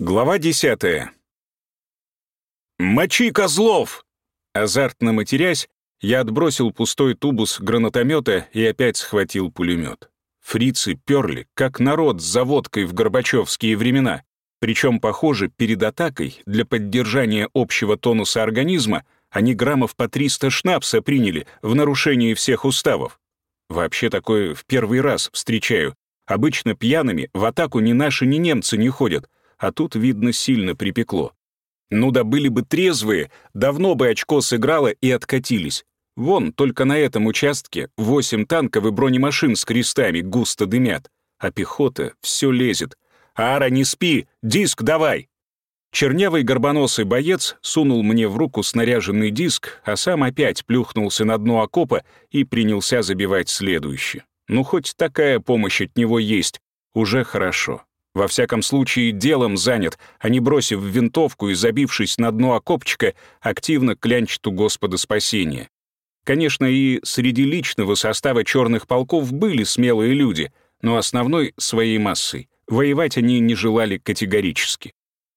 Глава десятая. «Мочи козлов!» Азартно матерясь, я отбросил пустой тубус гранатомета и опять схватил пулемет. Фрицы перли, как народ с заводкой в горбачевские времена. Причем, похоже, перед атакой для поддержания общего тонуса организма они граммов по 300 шнапса приняли в нарушении всех уставов. Вообще такое в первый раз встречаю. Обычно пьяными в атаку ни наши, ни немцы не ходят, а тут, видно, сильно припекло. Ну да были бы трезвые, давно бы очко сыграло и откатились. Вон, только на этом участке восемь танков и бронемашин с крестами густо дымят, а пехота все лезет. «Ара, не спи! Диск давай!» Чернявый горбоносый боец сунул мне в руку снаряженный диск, а сам опять плюхнулся на дно окопа и принялся забивать следующий. Ну, хоть такая помощь от него есть, уже хорошо. Во всяком случае, делом занят, а не бросив винтовку и забившись на дно окопчика, активно клянчит у Господа спасения. Конечно, и среди личного состава черных полков были смелые люди, но основной — своей массой. Воевать они не желали категорически.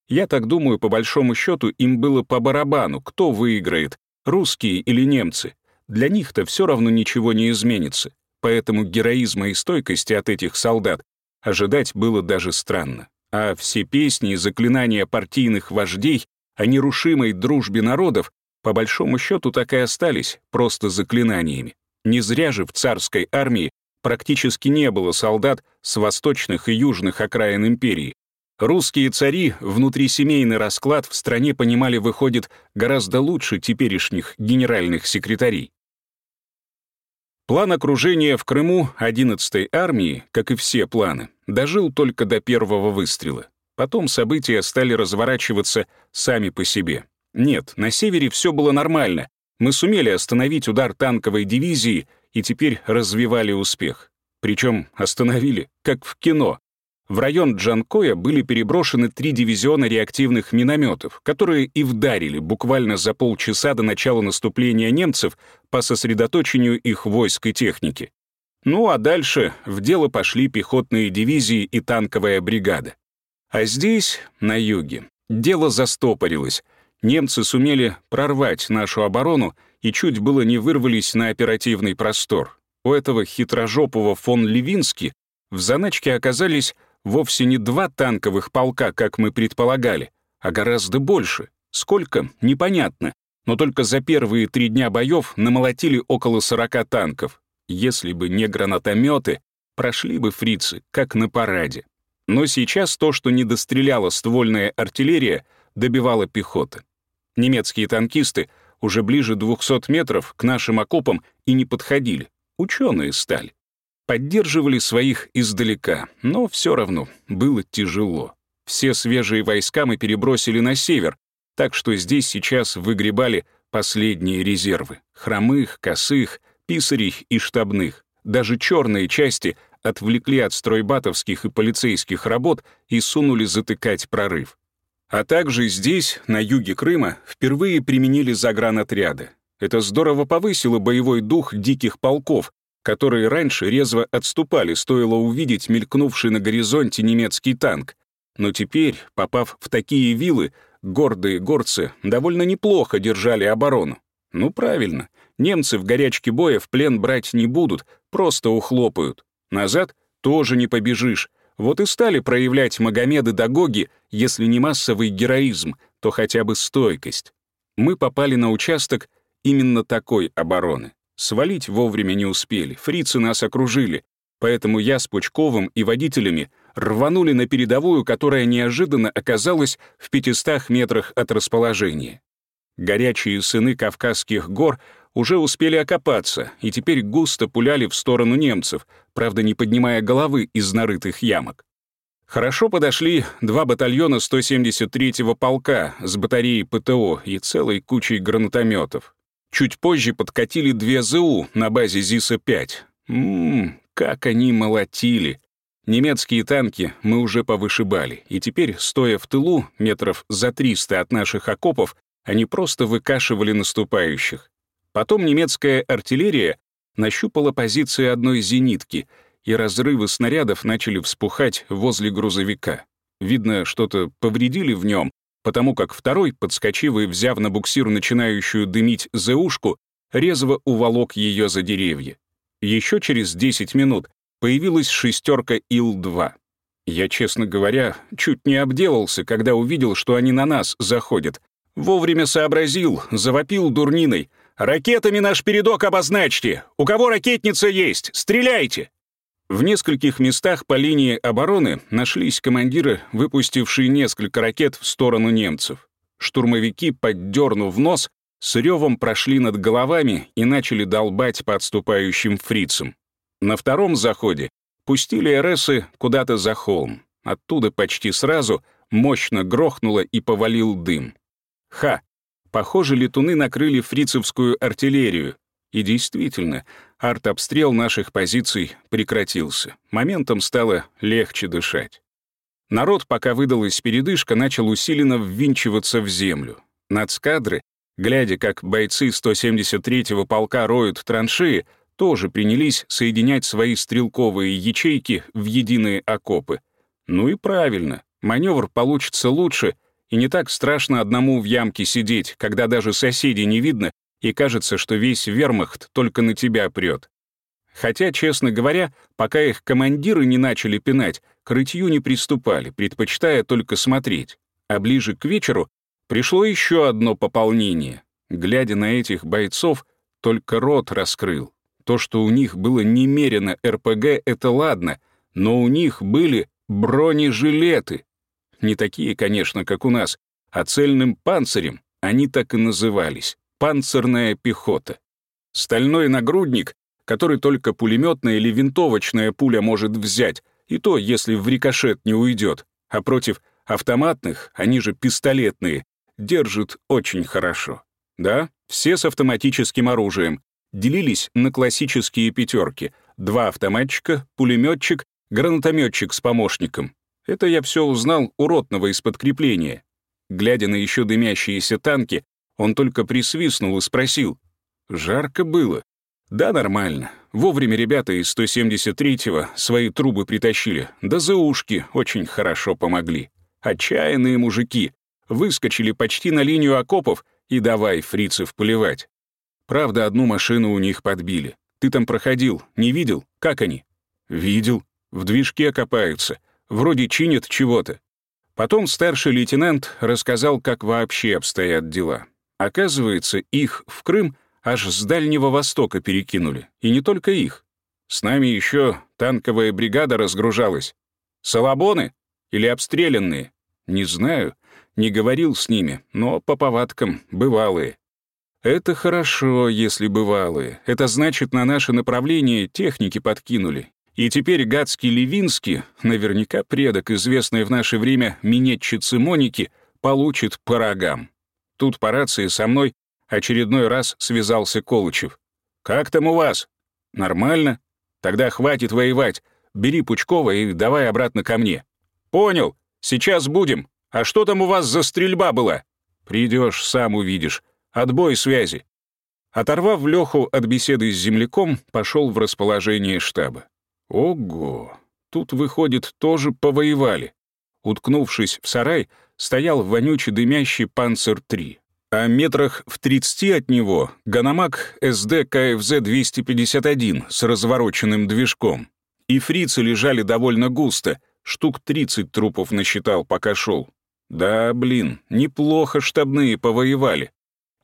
Я так думаю, по большому счету, им было по барабану, кто выиграет, русские или немцы. Для них-то все равно ничего не изменится, поэтому героизма и стойкости от этих солдат ожидать было даже странно. А все песни и заклинания партийных вождей о нерушимой дружбе народов по большому счету так и остались просто заклинаниями. Не зря же в царской армии практически не было солдат с восточных и южных окраин империи. Русские цари внутрисемейный расклад в стране понимали, выходит, гораздо лучше теперешних генеральных секретарей. План окружения в Крыму 11-й армии, как и все планы, дожил только до первого выстрела. Потом события стали разворачиваться сами по себе. Нет, на севере все было нормально. Мы сумели остановить удар танковой дивизии и теперь развивали успех. Причем остановили, как в кино. В район Джанкоя были переброшены три дивизиона реактивных минометов, которые и вдарили буквально за полчаса до начала наступления немцев по сосредоточению их войск и техники. Ну а дальше в дело пошли пехотные дивизии и танковая бригада. А здесь, на юге, дело застопорилось. Немцы сумели прорвать нашу оборону и чуть было не вырвались на оперативный простор. У этого хитрожопого фон Левински в заначке оказались вовсе не два танковых полка, как мы предполагали, а гораздо больше. Сколько — непонятно, но только за первые три дня боев намолотили около 40 танков. Если бы не гранатометы, прошли бы фрицы, как на параде. Но сейчас то, что не достреляла ствольная артиллерия, добивала пехота. Немецкие танкисты уже ближе 200 метров к нашим окопам и не подходили. Ученые стали. Поддерживали своих издалека, но все равно было тяжело. Все свежие войска мы перебросили на север, так что здесь сейчас выгребали последние резервы — хромых, косых, писарей и штабных. Даже черные части отвлекли от стройбатовских и полицейских работ и сунули затыкать прорыв. А также здесь, на юге Крыма, впервые применили загранотряды. Это здорово повысило боевой дух диких полков, которые раньше резво отступали, стоило увидеть мелькнувший на горизонте немецкий танк. Но теперь, попав в такие вилы, гордые горцы довольно неплохо держали оборону. Ну правильно, немцы в горячке боя в плен брать не будут, просто ухлопают. Назад тоже не побежишь. Вот и стали проявлять Магомеды Дагоги, если не массовый героизм, то хотя бы стойкость. Мы попали на участок именно такой обороны. Свалить вовремя не успели, фрицы нас окружили, поэтому я с Пучковым и водителями рванули на передовую, которая неожиданно оказалась в 500 метрах от расположения. Горячие сыны Кавказских гор уже успели окопаться и теперь густо пуляли в сторону немцев, правда, не поднимая головы из нарытых ямок. Хорошо подошли два батальона 173-го полка с батареей ПТО и целой кучей гранатометов. Чуть позже подкатили две ЗУ на базе ЗИСа-5. Ммм, как они молотили. Немецкие танки мы уже повышибали, и теперь, стоя в тылу, метров за 300 от наших окопов, они просто выкашивали наступающих. Потом немецкая артиллерия нащупала позиции одной зенитки, и разрывы снарядов начали вспухать возле грузовика. Видно, что-то повредили в нем, потому как второй, подскочив и взяв на буксир начинающую дымить зеушку, резво уволок ее за деревья. Еще через 10 минут появилась шестерка Ил-2. Я, честно говоря, чуть не обделался, когда увидел, что они на нас заходят. Вовремя сообразил, завопил дурниной. «Ракетами наш передок обозначьте! У кого ракетница есть? Стреляйте!» В нескольких местах по линии обороны нашлись командиры, выпустившие несколько ракет в сторону немцев. Штурмовики, поддернув нос, с ревом прошли над головами и начали долбать по отступающим фрицам. На втором заходе пустили РСы куда-то за холм. Оттуда почти сразу мощно грохнуло и повалил дым. Ха! Похоже, летуны накрыли фрицевскую артиллерию. И действительно, артобстрел наших позиций прекратился. Моментом стало легче дышать. Народ, пока выдалась передышка, начал усиленно ввинчиваться в землю. Нацкадры, глядя, как бойцы 173-го полка роют траншеи, тоже принялись соединять свои стрелковые ячейки в единые окопы. Ну и правильно, маневр получится лучше, и не так страшно одному в ямке сидеть, когда даже соседей не видно и кажется, что весь вермахт только на тебя прет. Хотя, честно говоря, пока их командиры не начали пинать, к рытью не приступали, предпочитая только смотреть. А ближе к вечеру пришло еще одно пополнение. Глядя на этих бойцов, только рот раскрыл. То, что у них было немерено РПГ, это ладно, но у них были бронежилеты. Не такие, конечно, как у нас, а цельным панцирем они так и назывались панцирная пехота. Стальной нагрудник, который только пулеметная или винтовочная пуля может взять, и то, если в рикошет не уйдет, а против автоматных, они же пистолетные, держит очень хорошо. Да, все с автоматическим оружием. Делились на классические пятерки. Два автоматчика, пулеметчик, гранатометчик с помощником. Это я все узнал у ротного из подкрепления. Глядя на еще дымящиеся танки, он только присвистнул и спросил. «Жарко было?» «Да, нормально. Вовремя ребята из 173-го свои трубы притащили. Да за ушки очень хорошо помогли. Отчаянные мужики. Выскочили почти на линию окопов и давай фрицев поливать. Правда, одну машину у них подбили. Ты там проходил, не видел? Как они?» «Видел. В движке копаются. Вроде чинят чего-то». Потом старший лейтенант рассказал, как вообще обстоят дела. Оказывается, их в Крым аж с Дальнего Востока перекинули. И не только их. С нами еще танковая бригада разгружалась. Салабоны? Или обстрелянные? Не знаю, не говорил с ними, но по повадкам бывалые. Это хорошо, если бывалые. Это значит, на наше направление техники подкинули. И теперь гадский Левинский, наверняка предок, известной в наше время минетчицы Моники, получит по рогам. Тут по рации со мной очередной раз связался Колычев. «Как там у вас?» «Нормально. Тогда хватит воевать. Бери Пучкова и давай обратно ко мне». «Понял. Сейчас будем. А что там у вас за стрельба была?» «Придешь, сам увидишь. Отбой связи». Оторвав Леху от беседы с земляком, пошел в расположение штаба. Ого! Тут, выходит, тоже повоевали. Уткнувшись в сарай, стоял вонючий дымящий «Panzer-3». А метрах в 30 от него — Hanomag Sd.Kfz. 251 с развороченным движком. И фрицы лежали довольно густо, штук 30 трупов насчитал, пока шел. Да, блин, неплохо штабные повоевали.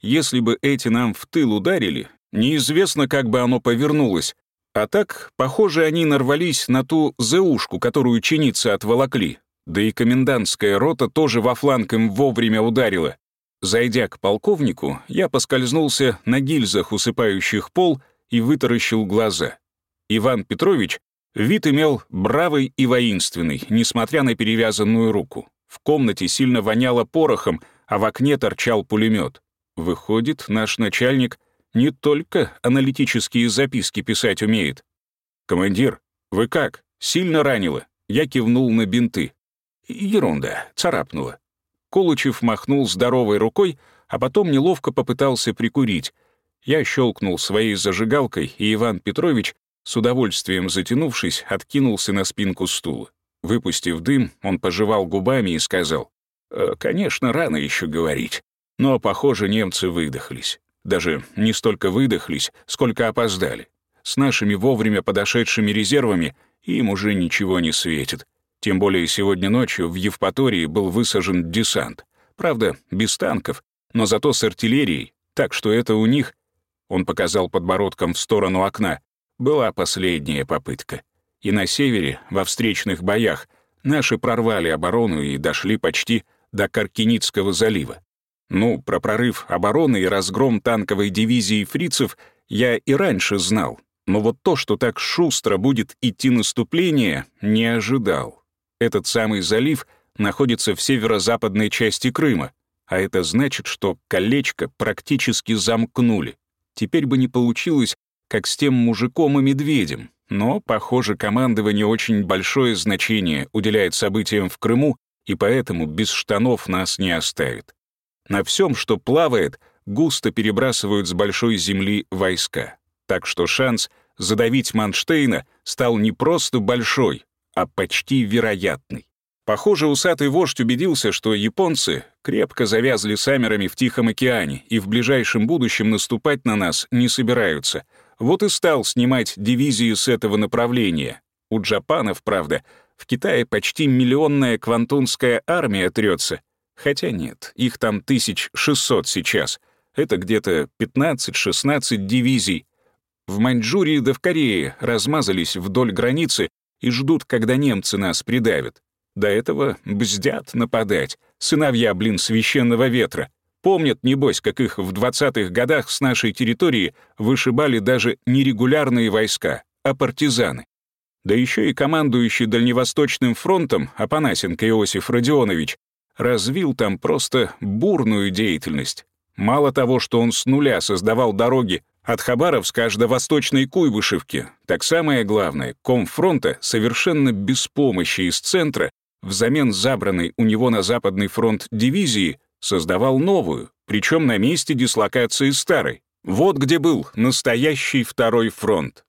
Если бы эти нам в тыл ударили, неизвестно, как бы оно повернулось. А так, похоже, они нарвались на ту зеушку, которую чиницы отволокли. Да и комендантская рота тоже во фланг им вовремя ударила. Зайдя к полковнику, я поскользнулся на гильзах, усыпающих пол, и вытаращил глаза. Иван Петрович вид имел бравый и воинственный, несмотря на перевязанную руку. В комнате сильно воняло порохом, а в окне торчал пулемет. Выходит, наш начальник не только аналитические записки писать умеет. «Командир, вы как? Сильно ранило?» Я кивнул на бинты. Ерунда, царапнула. Колычев махнул здоровой рукой, а потом неловко попытался прикурить. Я щелкнул своей зажигалкой, и Иван Петрович, с удовольствием затянувшись, откинулся на спинку стула. Выпустив дым, он пожевал губами и сказал, «Э, «Конечно, рано еще говорить, но, похоже, немцы выдохлись. Даже не столько выдохлись, сколько опоздали. С нашими вовремя подошедшими резервами им уже ничего не светит. Тем более сегодня ночью в Евпатории был высажен десант. Правда, без танков, но зато с артиллерией, так что это у них, он показал подбородком в сторону окна, была последняя попытка. И на севере, во встречных боях, наши прорвали оборону и дошли почти до Каркиницкого залива. Ну, про прорыв обороны и разгром танковой дивизии фрицев я и раньше знал, но вот то, что так шустро будет идти наступление, не ожидал. Этот самый залив находится в северо-западной части Крыма, а это значит, что колечко практически замкнули. Теперь бы не получилось, как с тем мужиком и медведем, но, похоже, командование очень большое значение уделяет событиям в Крыму, и поэтому без штанов нас не оставит. На всем, что плавает, густо перебрасывают с большой земли войска. Так что шанс задавить Манштейна стал не просто большой, а почти вероятный. Похоже, усатый вождь убедился, что японцы крепко завязли саммерами в Тихом океане и в ближайшем будущем наступать на нас не собираются. Вот и стал снимать дивизии с этого направления. У джапанов, правда, в Китае почти миллионная квантунская армия трется. Хотя нет, их там 1600 сейчас. Это где-то 15-16 дивизий. В Маньчжурии да в Корее размазались вдоль границы и ждут, когда немцы нас придавят. До этого бздят нападать. Сыновья, блин, священного ветра. Помнят, небось, как их в 20-х годах с нашей территории вышибали даже не регулярные войска, а партизаны. Да еще и командующий Дальневосточным фронтом Апанасенко Иосиф Родионович развил там просто бурную деятельность. Мало того, что он с нуля создавал дороги от Хабаровска аж до Восточной Куйбышевки, так самое главное, комфронта совершенно без помощи из центра взамен забранной у него на Западный фронт дивизии, создавал новую, причем на месте дислокации старой. Вот где был настоящий второй фронт.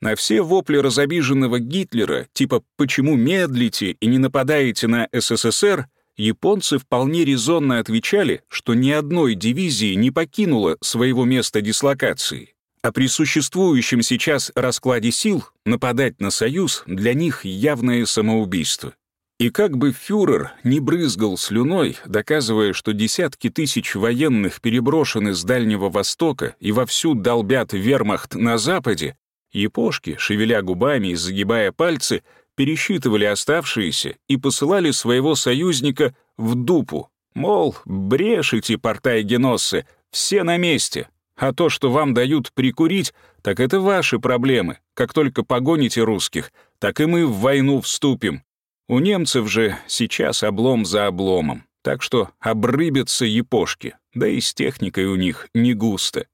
На все вопли разобиженного Гитлера, типа «почему медлите и не нападаете на СССР», японцы вполне резонно отвечали, что ни одной дивизии не покинуло своего места дислокации. А при существующем сейчас раскладе сил нападать на Союз для них явное самоубийство. И как бы фюрер не брызгал слюной, доказывая, что десятки тысяч военных переброшены с Дальнего Востока и вовсю долбят вермахт на Западе, япошки, шевеля губами и загибая пальцы, пересчитывали оставшиеся и посылали своего союзника в дупу. Мол, брешите, портай геноссы, все на месте. А то, что вам дают прикурить, так это ваши проблемы. Как только погоните русских, так и мы в войну вступим. У немцев же сейчас облом за обломом, так что обрыбятся япошки, да и с техникой у них не густо.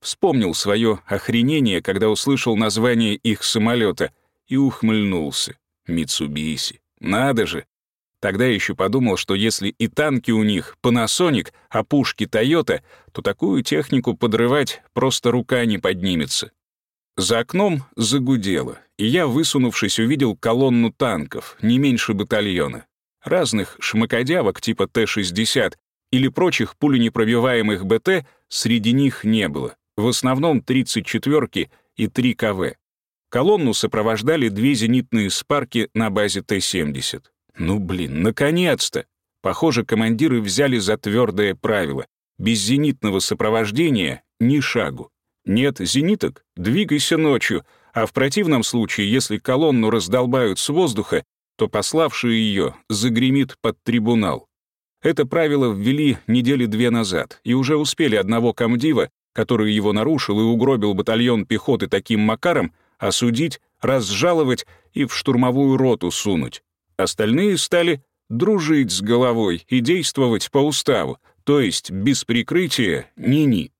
Вспомнил свое охренение, когда услышал название их самолета, и ухмыльнулся. Митсубиси. Надо же! Тогда еще подумал, что если и танки у них Panasonic, а пушки Toyota, то такую технику подрывать просто рука не поднимется. За окном загудело, и я, высунувшись, увидел колонну танков, не меньше батальона. Разных шмакодявок типа Т-60 или прочих пуленепробиваемых БТ среди них не было. В основном 34-ки и 3 КВ. Колонну сопровождали две зенитные спарки на базе Т-70. Ну блин, наконец-то! Похоже, командиры взяли за твердое правило. Без зенитного сопровождения ни шагу. Нет зениток — двигайся ночью, а в противном случае, если колонну раздолбают с воздуха, то пославший ее загремит под трибунал. Это правило ввели недели две назад, и уже успели одного комдива, который его нарушил и угробил батальон пехоты таким макаром, осудить, разжаловать и в штурмовую роту сунуть. Остальные стали дружить с головой и действовать по уставу, то есть без прикрытия ни-ни.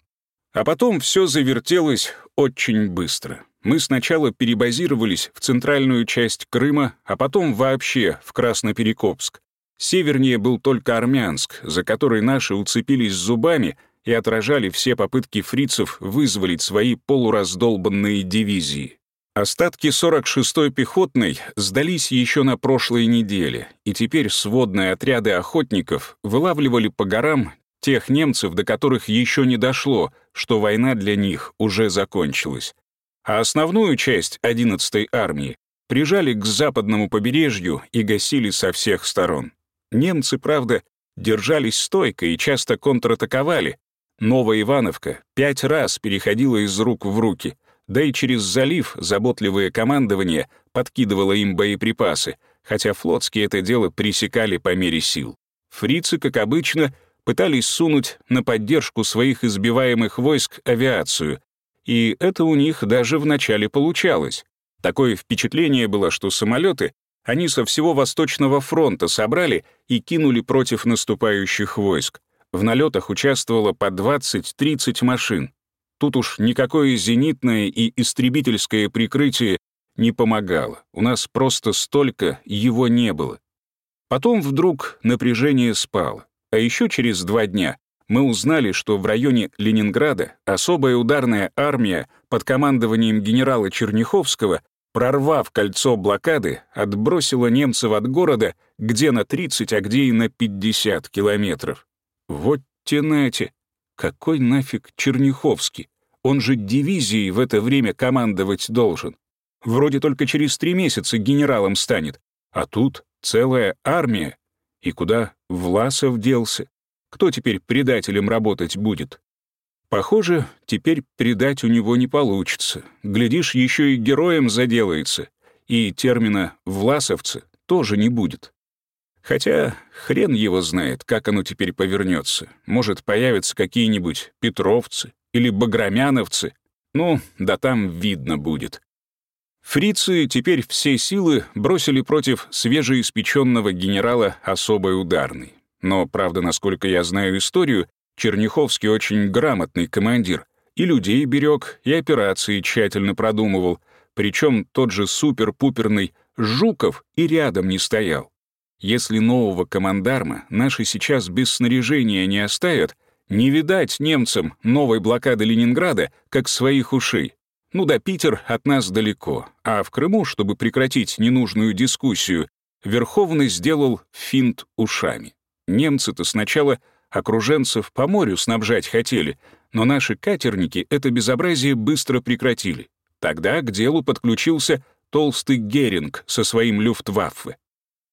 А потом все завертелось очень быстро. Мы сначала перебазировались в центральную часть Крыма, а потом вообще в Красноперекопск. Севернее был только Армянск, за который наши уцепились зубами и отражали все попытки фрицев вызволить свои полураздолбанные дивизии. Остатки 46-й пехотной сдались еще на прошлой неделе, и теперь сводные отряды охотников вылавливали по горам тех немцев, до которых еще не дошло, что война для них уже закончилась. А основную часть 11-й армии прижали к западному побережью и гасили со всех сторон. Немцы, правда, держались стойко и часто контратаковали. Новая Ивановка пять раз переходила из рук в руки — да и через залив заботливое командование подкидывало им боеприпасы, хотя флотские это дело пресекали по мере сил. Фрицы, как обычно, пытались сунуть на поддержку своих избиваемых войск авиацию, и это у них даже вначале получалось. Такое впечатление было, что самолеты они со всего Восточного фронта собрали и кинули против наступающих войск. В налетах участвовало по 20-30 машин. Тут уж никакое зенитное и истребительское прикрытие не помогало. У нас просто столько его не было. Потом вдруг напряжение спало. А еще через два дня мы узнали, что в районе Ленинграда особая ударная армия под командованием генерала Черняховского, прорвав кольцо блокады, отбросила немцев от города где на 30, а где и на 50 километров. Вот тенете. Какой нафиг Черняховский? Он же дивизией в это время командовать должен. Вроде только через три месяца генералом станет. А тут целая армия. И куда Власов делся? Кто теперь предателем работать будет? Похоже, теперь предать у него не получится. Глядишь, еще и героем заделается. И термина «власовцы» тоже не будет. Хотя хрен его знает, как оно теперь повернется. Может, появятся какие-нибудь петровцы или баграмяновцы. Ну, да там видно будет. Фрицы теперь все силы бросили против свежеиспеченного генерала особой ударной. Но, правда, насколько я знаю историю, Черняховский очень грамотный командир. И людей берег, и операции тщательно продумывал. Причем тот же супер-пуперный Жуков и рядом не стоял. Если нового командарма наши сейчас без снаряжения не оставят, не видать немцам новой блокады Ленинграда, как своих ушей. Ну да Питер от нас далеко, а в Крыму, чтобы прекратить ненужную дискуссию, Верховный сделал финт ушами. Немцы-то сначала окруженцев по морю снабжать хотели, но наши катерники это безобразие быстро прекратили. Тогда к делу подключился толстый Геринг со своим люфтваффе.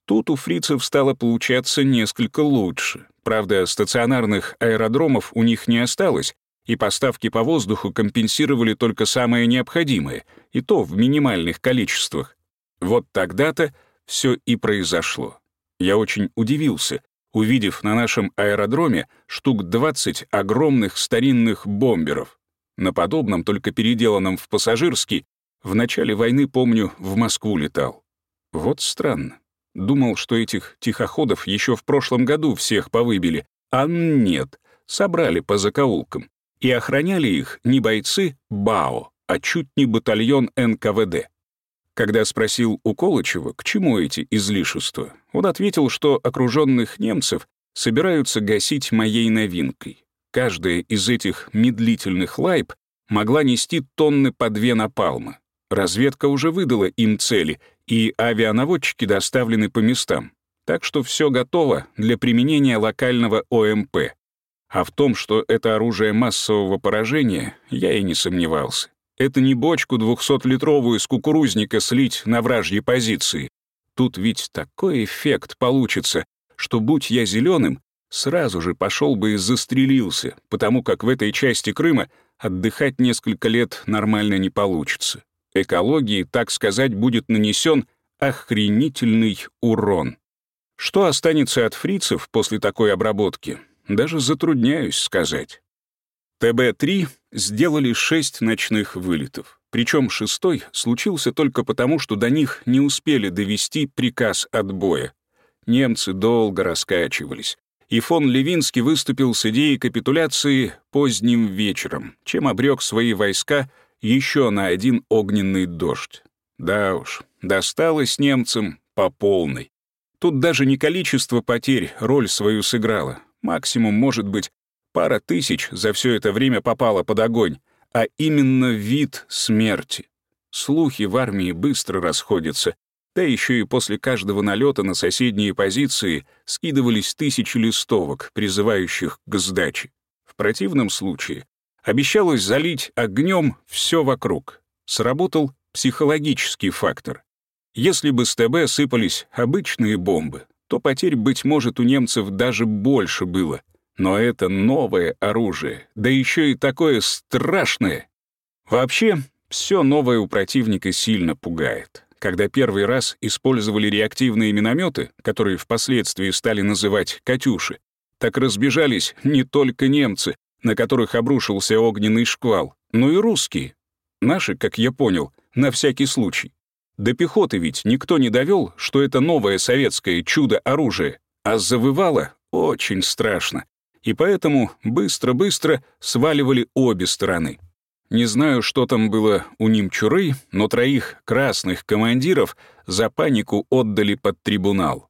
Тут у фрицев стало получаться несколько лучше. Правда, стационарных аэродромов у них не осталось, и поставки по воздуху компенсировали только самое необходимое, и то в минимальных количествах. Вот тогда-то все и произошло. Я очень удивился, увидев на нашем аэродроме штук 20 огромных старинных бомберов. На подобном, только переделанном в пассажирский, в начале войны, помню, в Москву летал. Вот странно. Думал, что этих тихоходов еще в прошлом году всех повыбили, а нет, собрали по закоулкам. И охраняли их не бойцы БАО, а чуть не батальон НКВД. Когда спросил у Колычева, к чему эти излишества, он ответил, что окруженных немцев собираются гасить моей новинкой. Каждая из этих медлительных лайб могла нести тонны по две напалма. Разведка уже выдала им цели, и авианаводчики доставлены по местам. Так что все готово для применения локального ОМП. А в том, что это оружие массового поражения, я и не сомневался. Это не бочку 200-литровую с кукурузника слить на вражьи позиции. Тут ведь такой эффект получится, что, будь я зеленым, сразу же пошел бы и застрелился, потому как в этой части Крыма отдыхать несколько лет нормально не получится экологии, так сказать, будет нанесен охренительный урон. Что останется от фрицев после такой обработки, даже затрудняюсь сказать. ТБ-3 сделали шесть ночных вылетов. Причем шестой случился только потому, что до них не успели довести приказ отбоя. Немцы долго раскачивались, и фон Левинский выступил с идеей капитуляции поздним вечером, чем обрек свои войска еще на один огненный дождь. Да уж, досталось немцам по полной. Тут даже не количество потерь роль свою сыграло. Максимум, может быть, пара тысяч за все это время попало под огонь, а именно вид смерти. Слухи в армии быстро расходятся, да еще и после каждого налета на соседние позиции скидывались тысячи листовок, призывающих к сдаче. В противном случае обещалось залить огнем все вокруг. Сработал психологический фактор. Если бы с ТБ сыпались обычные бомбы, то потерь, быть может, у немцев даже больше было. Но это новое оружие, да еще и такое страшное. Вообще, все новое у противника сильно пугает. Когда первый раз использовали реактивные минометы, которые впоследствии стали называть «катюши», так разбежались не только немцы, на которых обрушился огненный шквал, но и русские. Наши, как я понял, на всякий случай. До пехоты ведь никто не довел, что это новое советское чудо-оружие, а завывало очень страшно. И поэтому быстро-быстро сваливали обе стороны. Не знаю, что там было у немчуры, но троих красных командиров за панику отдали под трибунал.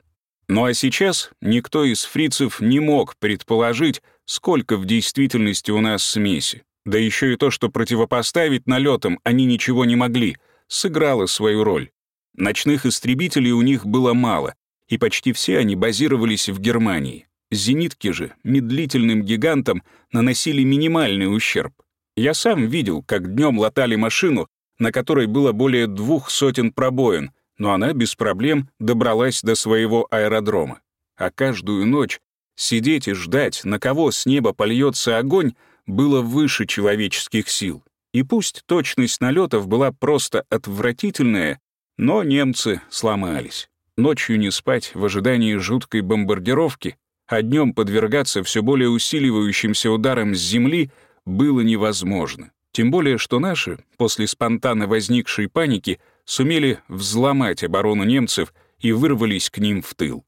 Ну а сейчас никто из фрицев не мог предположить, сколько в действительности у нас смеси. Да еще и то, что противопоставить налетам они ничего не могли, сыграло свою роль. Ночных истребителей у них было мало, и почти все они базировались в Германии. Зенитки же медлительным гигантам наносили минимальный ущерб. Я сам видел, как днем латали машину, на которой было более двух сотен пробоин, но она без проблем добралась до своего аэродрома. А каждую ночь сидеть и ждать, на кого с неба польется огонь, было выше человеческих сил. И пусть точность налетов была просто отвратительная, но немцы сломались. Ночью не спать в ожидании жуткой бомбардировки, а днем подвергаться все более усиливающимся ударам с земли — было невозможно. Тем более, что наши, после спонтанно возникшей паники, сумели взломать оборону немцев и вырвались к ним в тыл.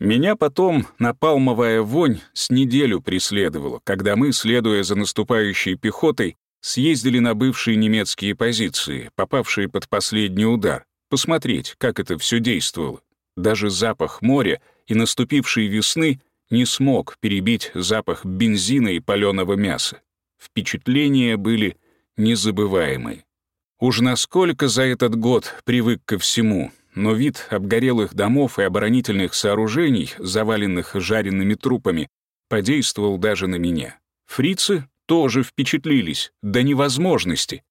Меня потом напалмовая вонь с неделю преследовала, когда мы, следуя за наступающей пехотой, съездили на бывшие немецкие позиции, попавшие под последний удар, посмотреть, как это все действовало. Даже запах моря и наступившей весны не смог перебить запах бензина и паленого мяса. Впечатления были незабываемые. Уж насколько за этот год привык ко всему, но вид обгорелых домов и оборонительных сооружений, заваленных жареными трупами, подействовал даже на меня. Фрицы тоже впечатлились, до невозможности.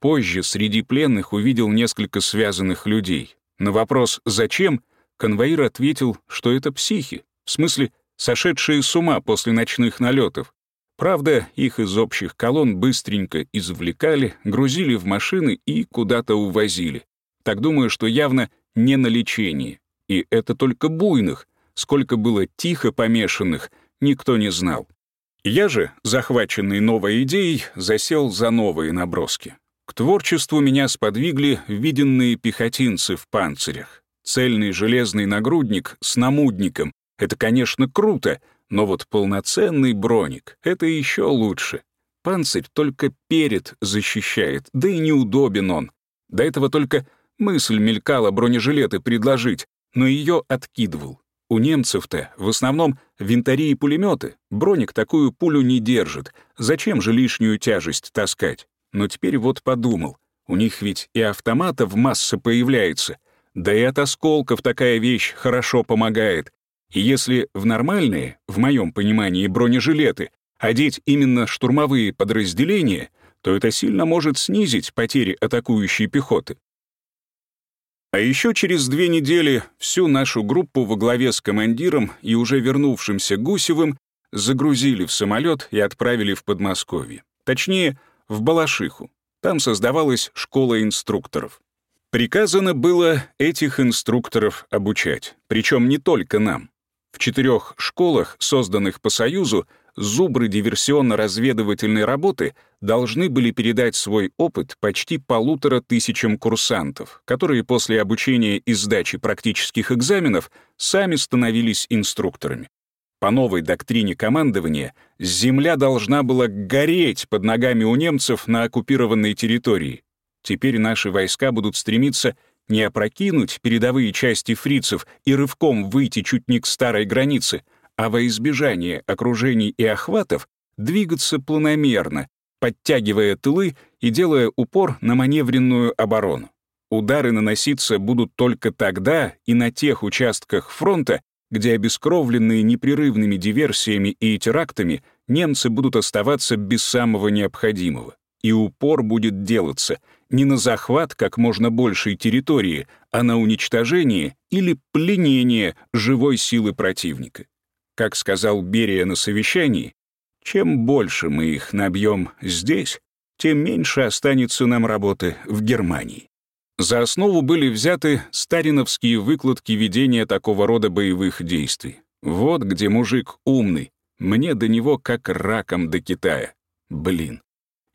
Позже среди пленных увидел несколько связанных людей. На вопрос «Зачем?» конвоир ответил, что это психи, в смысле, сошедшие с ума после ночных налетов, Правда, их из общих колонн быстренько извлекали, грузили в машины и куда-то увозили. Так думаю, что явно не на лечение. И это только буйных. Сколько было тихо помешанных, никто не знал. Я же, захваченный новой идеей, засел за новые наброски. К творчеству меня сподвигли виденные пехотинцы в панцирях. Цельный железный нагрудник с намудником — это, конечно, круто, но вот полноценный броник — это еще лучше. Панцирь только перед защищает, да и неудобен он. До этого только мысль мелькала бронежилеты предложить, но ее откидывал. У немцев-то в основном винтари и пулеметы. Броник такую пулю не держит. Зачем же лишнюю тяжесть таскать? Но теперь вот подумал. У них ведь и автоматов масса появляется. Да и от осколков такая вещь хорошо помогает. И если в нормальные, в моем понимании, бронежилеты одеть именно штурмовые подразделения, то это сильно может снизить потери атакующей пехоты. А еще через две недели всю нашу группу во главе с командиром и уже вернувшимся Гусевым загрузили в самолет и отправили в Подмосковье. Точнее, в Балашиху. Там создавалась школа инструкторов. Приказано было этих инструкторов обучать, причем не только нам. В четырех школах, созданных по Союзу, зубры диверсионно-разведывательной работы должны были передать свой опыт почти полутора тысячам курсантов, которые после обучения и сдачи практических экзаменов сами становились инструкторами. По новой доктрине командования земля должна была гореть под ногами у немцев на оккупированной территории. Теперь наши войска будут стремиться не опрокинуть передовые части фрицев и рывком выйти чуть не к старой границе, а во избежание окружений и охватов двигаться планомерно, подтягивая тылы и делая упор на маневренную оборону. Удары наноситься будут только тогда и на тех участках фронта, где обескровленные непрерывными диверсиями и терактами немцы будут оставаться без самого необходимого. И упор будет делаться не на захват как можно большей территории, а на уничтожение или пленение живой силы противника. Как сказал Берия на совещании, чем больше мы их набьем здесь, тем меньше останется нам работы в Германии. За основу были взяты стариновские выкладки ведения такого рода боевых действий. Вот где мужик умный. Мне до него как раком до Китая. Блин.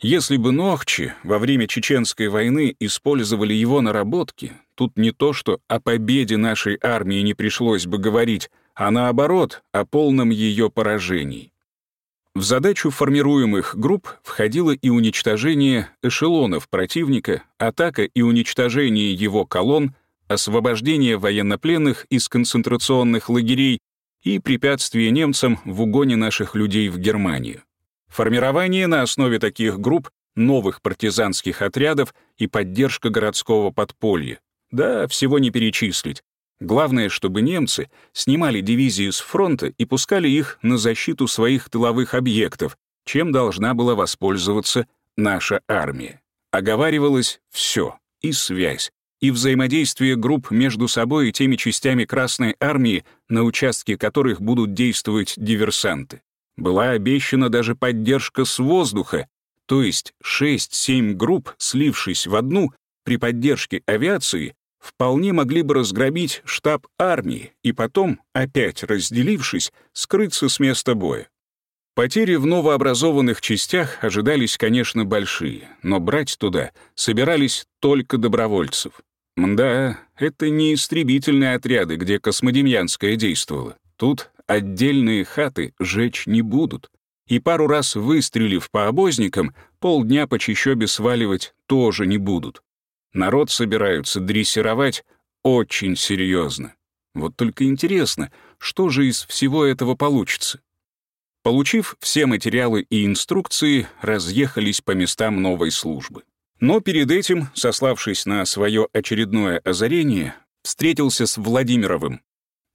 Если бы Нохчи во время Чеченской войны использовали его наработки, тут не то, что о победе нашей армии не пришлось бы говорить, а наоборот, о полном ее поражении. В задачу формируемых групп входило и уничтожение эшелонов противника, атака и уничтожение его колонн, освобождение военнопленных из концентрационных лагерей и препятствие немцам в угоне наших людей в Германию. Формирование на основе таких групп новых партизанских отрядов и поддержка городского подполья. Да, всего не перечислить. Главное, чтобы немцы снимали дивизии с фронта и пускали их на защиту своих тыловых объектов, чем должна была воспользоваться наша армия. Оговаривалось все — и связь, и взаимодействие групп между собой и теми частями Красной армии, на участке которых будут действовать диверсанты. Была обещана даже поддержка с воздуха, то есть 6-7 групп, слившись в одну, при поддержке авиации, вполне могли бы разгромить штаб армии и потом, опять разделившись, скрыться с места боя. Потери в новообразованных частях ожидались, конечно, большие, но брать туда собирались только добровольцев. Мда, это не истребительные отряды, где Космодемьянская действовала. Тут отдельные хаты жечь не будут. И пару раз выстрелив по обозникам, полдня по чащобе сваливать тоже не будут. Народ собираются дрессировать очень серьезно. Вот только интересно, что же из всего этого получится? Получив все материалы и инструкции, разъехались по местам новой службы. Но перед этим, сославшись на свое очередное озарение, встретился с Владимировым.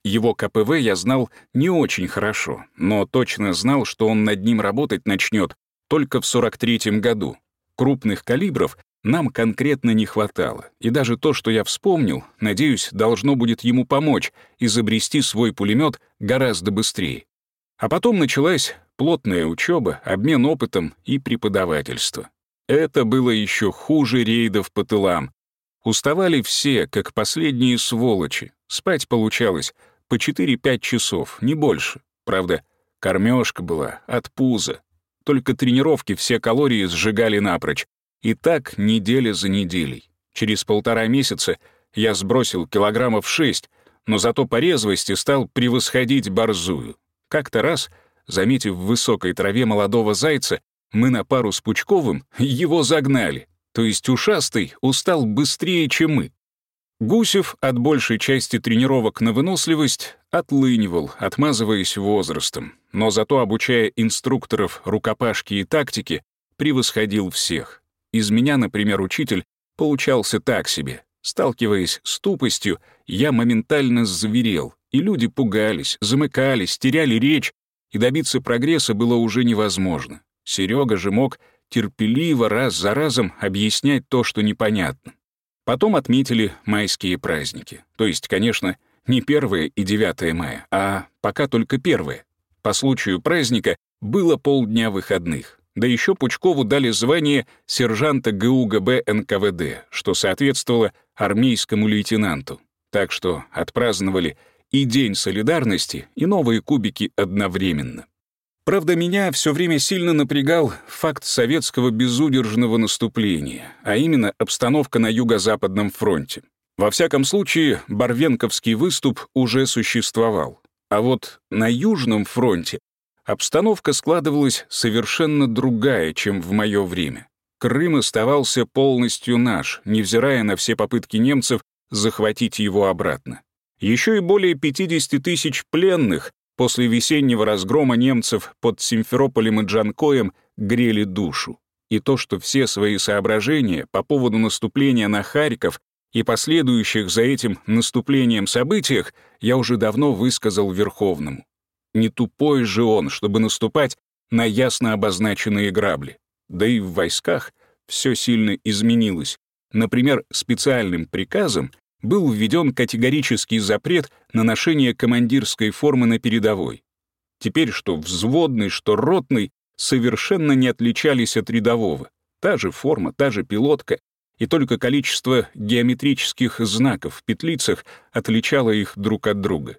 Его КПВ я знал не очень хорошо, но точно знал, что он над ним работать начнет только в 43-м году. Крупных калибров нам конкретно не хватало, и даже то, что я вспомнил, надеюсь, должно будет ему помочь изобрести свой пулемет гораздо быстрее. А потом началась плотная учеба, обмен опытом и преподавательство. Это было еще хуже рейдов по тылам. Уставали все, как последние сволочи. Спать получалось по 4-5 часов, не больше. Правда, кормежка была от пуза. Только тренировки все калории сжигали напрочь, и так неделя за неделей. Через полтора месяца я сбросил килограммов шесть, но зато по резвости стал превосходить борзую. Как-то раз, заметив в высокой траве молодого зайца, мы на пару с Пучковым его загнали, то есть ушастый устал быстрее, чем мы. Гусев от большей части тренировок на выносливость отлынивал, отмазываясь возрастом, но зато, обучая инструкторов рукопашки и тактики, превосходил всех. Из меня, например, учитель получался так себе. Сталкиваясь с тупостью, я моментально зверел, и люди пугались, замыкались, теряли речь, и добиться прогресса было уже невозможно. Серега же мог терпеливо раз за разом объяснять то, что непонятно. Потом отметили майские праздники. То есть, конечно, не 1 и 9 мая, а пока только 1. По случаю праздника было полдня выходных. Да еще Пучкову дали звание сержанта ГУГБ НКВД, что соответствовало армейскому лейтенанту. Так что отпраздновали и День солидарности, и новые кубики одновременно. Правда, меня все время сильно напрягал факт советского безудержного наступления, а именно обстановка на Юго-Западном фронте. Во всяком случае, Барвенковский выступ уже существовал. А вот на Южном фронте Обстановка складывалась совершенно другая, чем в мое время. Крым оставался полностью наш, невзирая на все попытки немцев захватить его обратно. Еще и более 50 тысяч пленных после весеннего разгрома немцев под Симферополем и Джанкоем грели душу. И то, что все свои соображения по поводу наступления на Харьков и последующих за этим наступлением событиях я уже давно высказал Верховному. Не тупой же он, чтобы наступать на ясно обозначенные грабли. Да и в войсках все сильно изменилось. Например, специальным приказом был введен категорический запрет на ношение командирской формы на передовой. Теперь что взводный, что ротный совершенно не отличались от рядового. Та же форма, та же пилотка, и только количество геометрических знаков в петлицах отличало их друг от друга.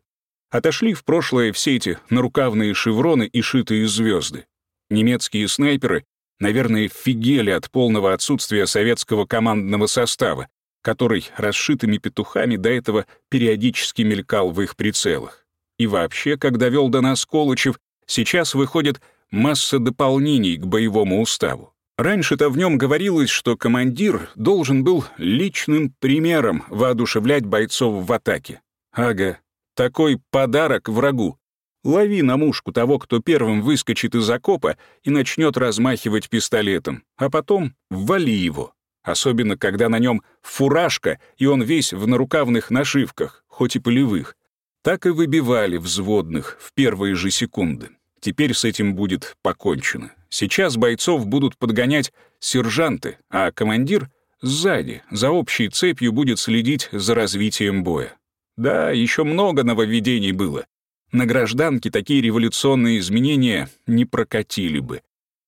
Отошли в прошлое все эти нарукавные шевроны и шитые звезды. Немецкие снайперы, наверное, фигели от полного отсутствия советского командного состава, который расшитыми петухами до этого периодически мелькал в их прицелах. И вообще, когда вел до нас Колычев, сейчас выходит масса дополнений к боевому уставу. Раньше-то в нем говорилось, что командир должен был личным примером воодушевлять бойцов в атаке. Ага, такой подарок врагу. Лови на мушку того, кто первым выскочит из окопа и начнет размахивать пистолетом, а потом вали его. Особенно, когда на нем фуражка, и он весь в нарукавных нашивках, хоть и полевых. Так и выбивали взводных в первые же секунды. Теперь с этим будет покончено. Сейчас бойцов будут подгонять сержанты, а командир сзади, за общей цепью будет следить за развитием боя. Да, еще много нововведений было. На гражданке такие революционные изменения не прокатили бы.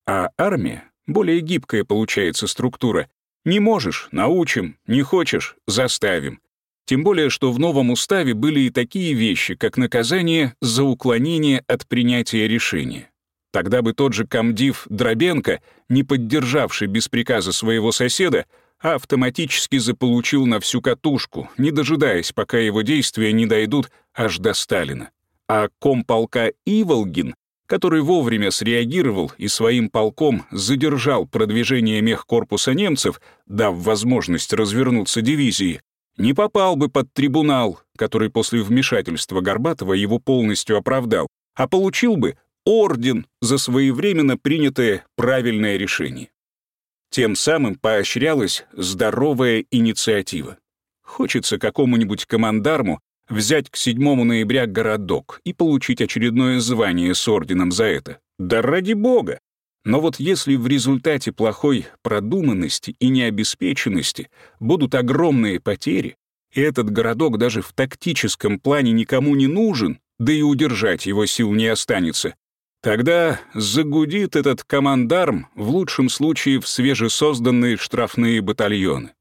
А армия, более гибкая получается структура, не можешь — научим, не хочешь — заставим. Тем более, что в новом уставе были и такие вещи, как наказание за уклонение от принятия решения. Тогда бы тот же комдив Дробенко, не поддержавший без приказа своего соседа, автоматически заполучил на всю катушку, не дожидаясь, пока его действия не дойдут аж до Сталина. А комполка Иволгин, который вовремя среагировал и своим полком задержал продвижение мехкорпуса немцев, дав возможность развернуться дивизии, не попал бы под трибунал, который после вмешательства Горбатова его полностью оправдал, а получил бы орден за своевременно принятое правильное решение. Тем самым поощрялась здоровая инициатива. Хочется какому-нибудь командарму взять к 7 ноября городок и получить очередное звание с орденом за это. Да ради бога! Но вот если в результате плохой продуманности и необеспеченности будут огромные потери, и этот городок даже в тактическом плане никому не нужен, да и удержать его сил не останется, тогда загудит этот командарм в лучшем случае в свежесозданные штрафные батальоны.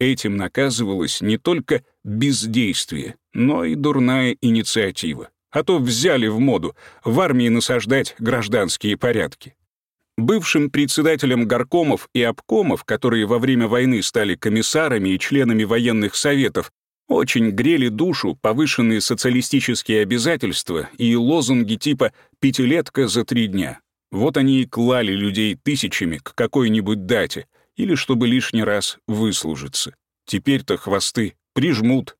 Этим наказывалось не только бездействие, но и дурная инициатива. А то взяли в моду в армии насаждать гражданские порядки. Бывшим председателям горкомов и обкомов, которые во время войны стали комиссарами и членами военных советов, очень грели душу повышенные социалистические обязательства и лозунги типа «пятилетка за три дня». Вот они и клали людей тысячами к какой-нибудь дате или чтобы лишний раз выслужиться. Теперь-то хвосты прижмут.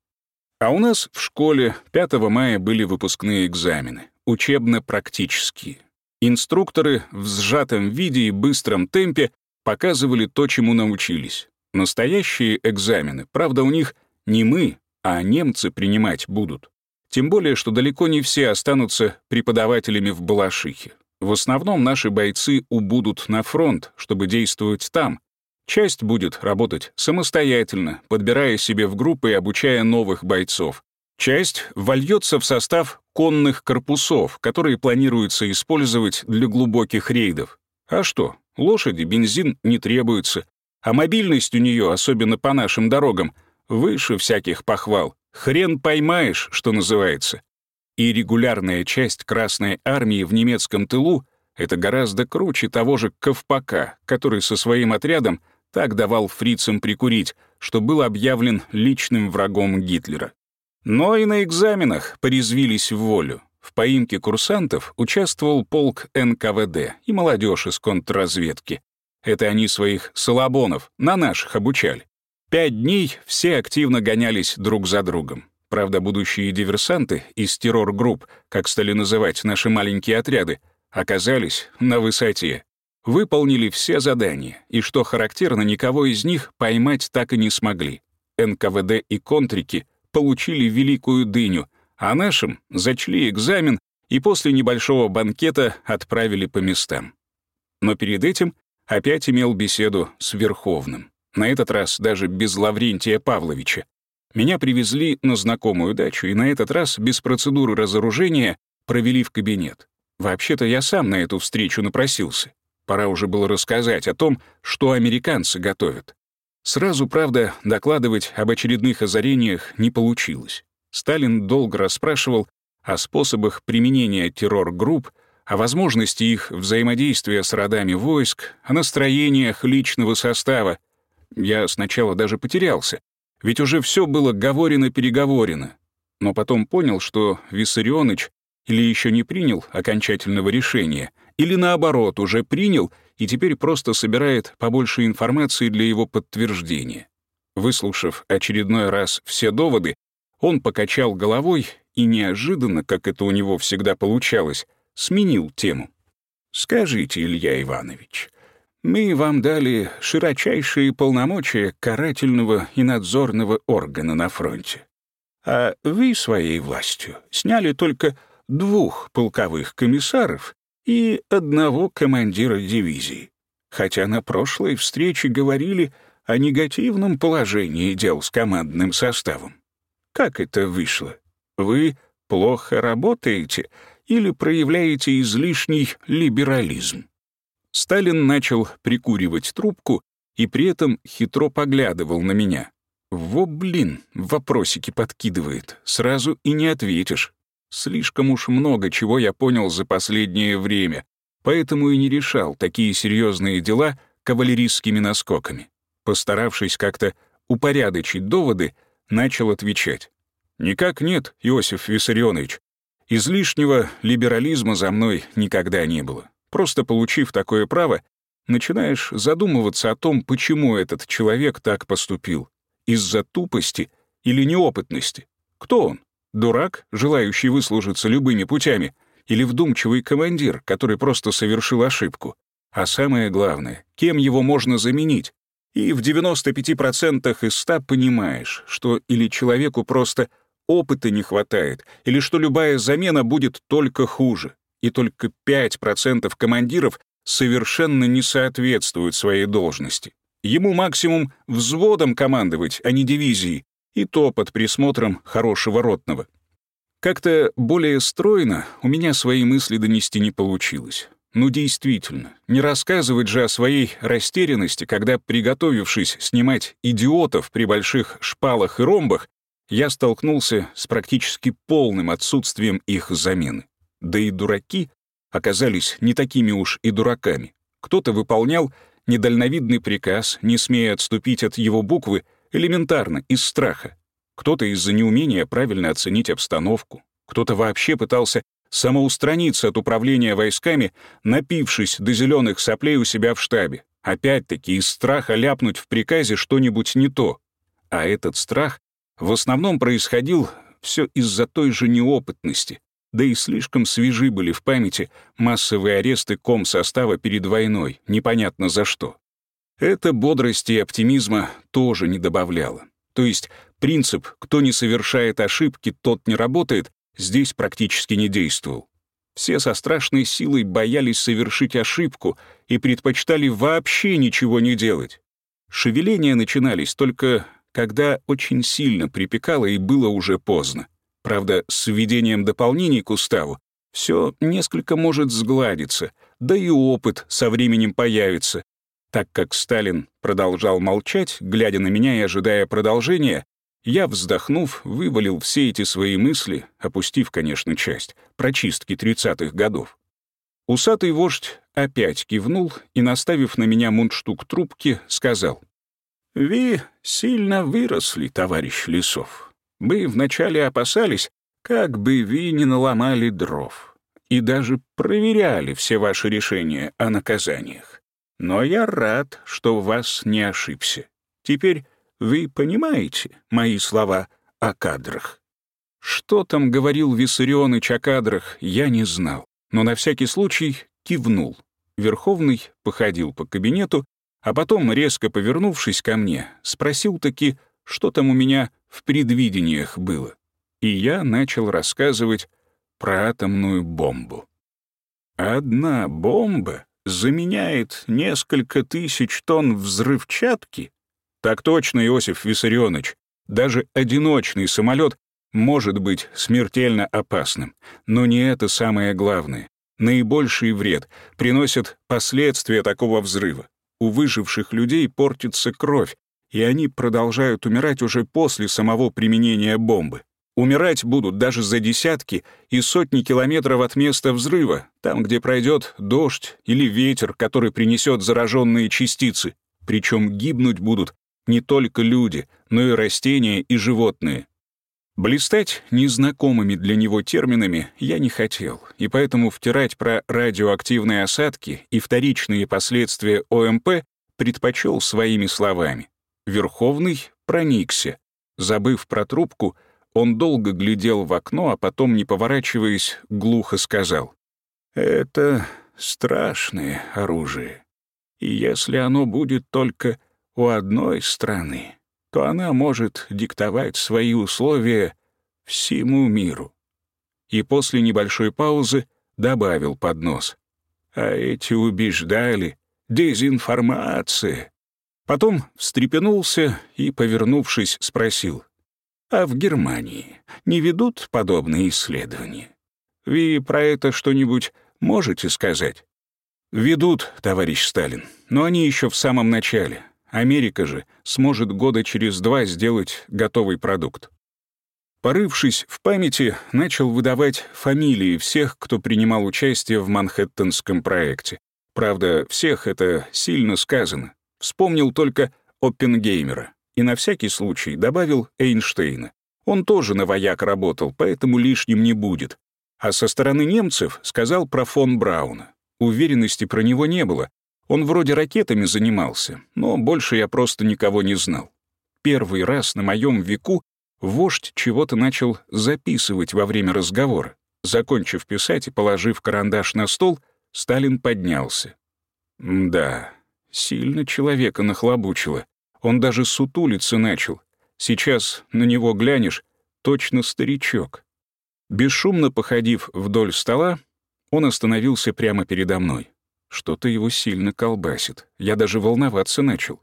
А у нас в школе 5 мая были выпускные экзамены, учебно-практические. Инструкторы в сжатом виде и быстром темпе показывали то, чему научились. Настоящие экзамены, правда, у них не мы, а немцы принимать будут. Тем более, что далеко не все останутся преподавателями в Балашихе. В основном наши бойцы убудут на фронт, чтобы действовать там. Часть будет работать самостоятельно, подбирая себе в группы и обучая новых бойцов. Часть вольется в состав конных корпусов, которые планируется использовать для глубоких рейдов. А что, лошади бензин не требуется, а мобильность у нее, особенно по нашим дорогам, выше всяких похвал. Хрен поймаешь, что называется. И регулярная часть Красной Армии в немецком тылу — это гораздо круче того же Ковпака, который со своим отрядом так давал фрицам прикурить, что был объявлен личным врагом Гитлера. Но и на экзаменах порезвились в волю. В поимке курсантов участвовал полк НКВД и молодежь из контрразведки. Это они своих салабонов на наших обучали. Пять дней все активно гонялись друг за другом. Правда, будущие диверсанты из террор-групп, как стали называть наши маленькие отряды, оказались на высоте. выполнили все задания, и, что характерно, никого из них поймать так и не смогли. НКВД и контрики получили великую дыню, а нашим зачли экзамен и после небольшого банкета отправили по местам. Но перед этим опять имел беседу с Верховным. На этот раз даже без Лаврентия Павловича. Меня привезли на знакомую дачу, и на этот раз без процедуры разоружения провели в кабинет. Вообще-то я сам на эту встречу напросился. Пора уже было рассказать о том, что американцы готовят. Сразу, правда, докладывать об очередных озарениях не получилось. Сталин долго расспрашивал о способах применения террор-групп, о возможности их взаимодействия с родами войск, о настроениях личного состава. Я сначала даже потерялся, ведь уже все было говорено-переговорено. Но потом понял, что Виссарионыч или еще не принял окончательного решения, или наоборот, уже принял и теперь просто собирает побольше информации для его подтверждения. Выслушав очередной раз все доводы, он покачал головой и неожиданно, как это у него всегда получалось, сменил тему. «Скажите, Илья Иванович, мы вам дали широчайшие полномочия карательного и надзорного органа на фронте, а вы своей властью сняли только двух полковых комиссаров и одного командира дивизии, хотя на прошлой встрече говорили о негативном положении дел с командным составом. Как это вышло? Вы плохо работаете или проявляете излишний либерализм? Сталин начал прикуривать трубку и при этом хитро поглядывал на меня. Во, блин, вопросики подкидывает, сразу и не ответишь. Слишком уж много чего я понял за последнее время, поэтому и не решал такие серьезные дела кавалерийскими наскоками. Постаравшись как-то упорядочить доводы, начал отвечать. «Никак нет, Иосиф Виссарионович. Излишнего либерализма за мной никогда не было. Просто получив такое право, начинаешь задумываться о том, почему этот человек так поступил. Из-за тупости или неопытности. Кто он? Дурак, желающий выслужиться любыми путями, или вдумчивый командир, который просто совершил ошибку. А самое главное, кем его можно заменить? И в 95% из 100 понимаешь, что или человеку просто опыта не хватает, или что любая замена будет только хуже. И только 5% командиров совершенно не соответствуют своей должности. Ему максимум взводом командовать, а не дивизией, и то под присмотром хорошего ротного. Как-то более стройно у меня свои мысли донести не получилось. Ну действительно, не рассказывать же о своей растерянности, когда, приготовившись снимать идиотов при больших шпалах и ромбах, я столкнулся с практически полным отсутствием их замены. Да и дураки оказались не такими уж и дураками. Кто-то выполнял недальновидный приказ, не смея отступить от его буквы, элементарно, из страха. Кто-то из-за неумения правильно оценить обстановку, кто-то вообще пытался самоустраниться от управления войсками, напившись до зеленых соплей у себя в штабе. Опять-таки из страха ляпнуть в приказе что-нибудь не то. А этот страх в основном происходил все из-за той же неопытности, да и слишком свежи были в памяти массовые аресты ком состава перед войной, непонятно за что. Это бодрости и оптимизма тоже не добавляло. То есть принцип «кто не совершает ошибки, тот не работает» здесь практически не действовал. Все со страшной силой боялись совершить ошибку и предпочитали вообще ничего не делать. Шевеления начинались только когда очень сильно припекало и было уже поздно. Правда, с введением дополнений к уставу все несколько может сгладиться, да и опыт со временем появится, так как Сталин продолжал молчать, глядя на меня и ожидая продолжения, я, вздохнув, вывалил все эти свои мысли, опустив, конечно, часть, прочистки 30-х годов. Усатый вождь опять кивнул и, наставив на меня мундштук трубки, сказал, «Вы сильно выросли, товарищ Лесов. Мы вначале опасались, как бы вы не наломали дров, и даже проверяли все ваши решения о наказаниях. Но я рад, что вас не ошибся. Теперь вы понимаете мои слова о кадрах. Что там говорил Виссарионыч о кадрах, я не знал, но на всякий случай кивнул. Верховный походил по кабинету, а потом, резко повернувшись ко мне, спросил таки, что там у меня в предвидениях было. И я начал рассказывать про атомную бомбу. Одна бомба заменяет несколько тысяч тонн взрывчатки? Так точно, Иосиф Виссарионович. Даже одиночный самолет может быть смертельно опасным. Но не это самое главное. Наибольший вред приносят последствия такого взрыва. У выживших людей портится кровь, и они продолжают умирать уже после самого применения бомбы. Умирать будут даже за десятки и сотни километров от места взрыва, там, где пройдет дождь или ветер, который принесет зараженные частицы. Причем гибнуть будут не только люди, но и растения и животные. Блистать незнакомыми для него терминами я не хотел, и поэтому втирать про радиоактивные осадки и вторичные последствия ОМП предпочел своими словами. Верховный проникся. Забыв про трубку, он долго глядел в окно, а потом, не поворачиваясь, глухо сказал. «Это страшное оружие. И если оно будет только у одной страны, то она может диктовать свои условия всему миру. И после небольшой паузы добавил под нос. А эти убеждали, дезинформация. Потом встрепенулся и, повернувшись, спросил. А в Германии не ведут подобные исследования? Вы про это что-нибудь можете сказать? Ведут, товарищ Сталин, но они еще в самом начале. Америка же сможет года через два сделать готовый продукт. Порывшись в памяти, начал выдавать фамилии всех, кто принимал участие в Манхэттенском проекте. Правда, всех это сильно сказано. Вспомнил только Оппенгеймера и на всякий случай добавил Эйнштейна. Он тоже на вояк работал, поэтому лишним не будет. А со стороны немцев сказал про фон Брауна. Уверенности про него не было, он вроде ракетами занимался, но больше я просто никого не знал. Первый раз на моем веку вождь чего-то начал записывать во время разговора. Закончив писать и положив карандаш на стол, Сталин поднялся. Да, сильно человека нахлобучило. Он даже сутулиться начал. Сейчас на него глянешь, точно старичок. Бесшумно походив вдоль стола, он остановился прямо передо мной. Что-то его сильно колбасит. Я даже волноваться начал.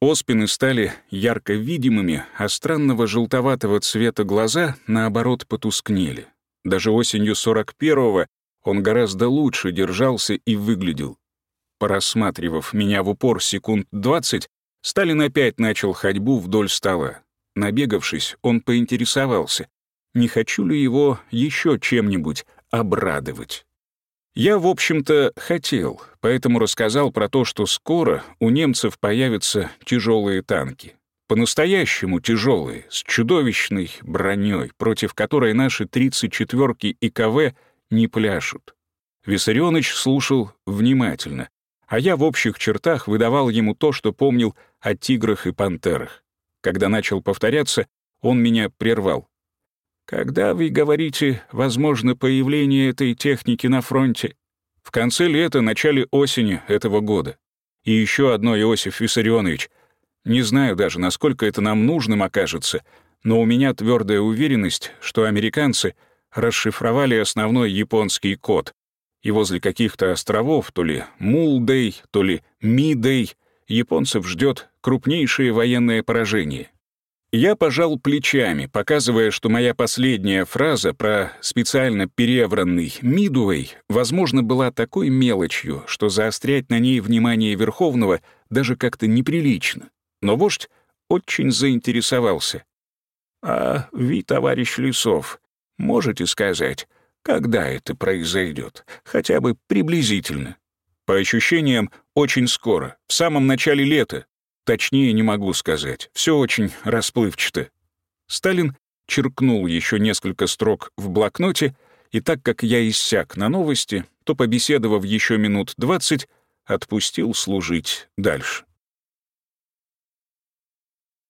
Оспины стали ярко видимыми, а странного желтоватого цвета глаза, наоборот, потускнели. Даже осенью 41-го он гораздо лучше держался и выглядел. Порассматривав меня в упор секунд 20, Сталин опять начал ходьбу вдоль стола. Набегавшись, он поинтересовался, не хочу ли его еще чем-нибудь обрадовать. Я, в общем-то, хотел, поэтому рассказал про то, что скоро у немцев появятся тяжелые танки. По-настоящему тяжелые, с чудовищной броней, против которой наши 34-ки и КВ не пляшут. Виссарионович слушал внимательно, а я в общих чертах выдавал ему то, что помнил о тиграх и пантерах. Когда начал повторяться, он меня прервал. Когда вы говорите, возможно, появление этой техники на фронте? В конце лета, начале осени этого года. И еще одно, Иосиф Виссарионович. Не знаю даже, насколько это нам нужным окажется, но у меня твердая уверенность, что американцы расшифровали основной японский код. И возле каких-то островов, то ли Мулдей, то ли Мидей, японцев ждет крупнейшее военное поражение. Я пожал плечами, показывая, что моя последняя фраза про специально перевранный Мидуэй, возможно, была такой мелочью, что заострять на ней внимание Верховного даже как-то неприлично. Но вождь очень заинтересовался. «А вы, товарищ Лисов, можете сказать, когда это произойдет, хотя бы приблизительно?» По ощущениям, очень скоро, в самом начале лета, Точнее не могу сказать. Все очень расплывчато. Сталин черкнул еще несколько строк в блокноте, и так как я иссяк на новости, то, побеседовав еще минут двадцать, отпустил служить дальше.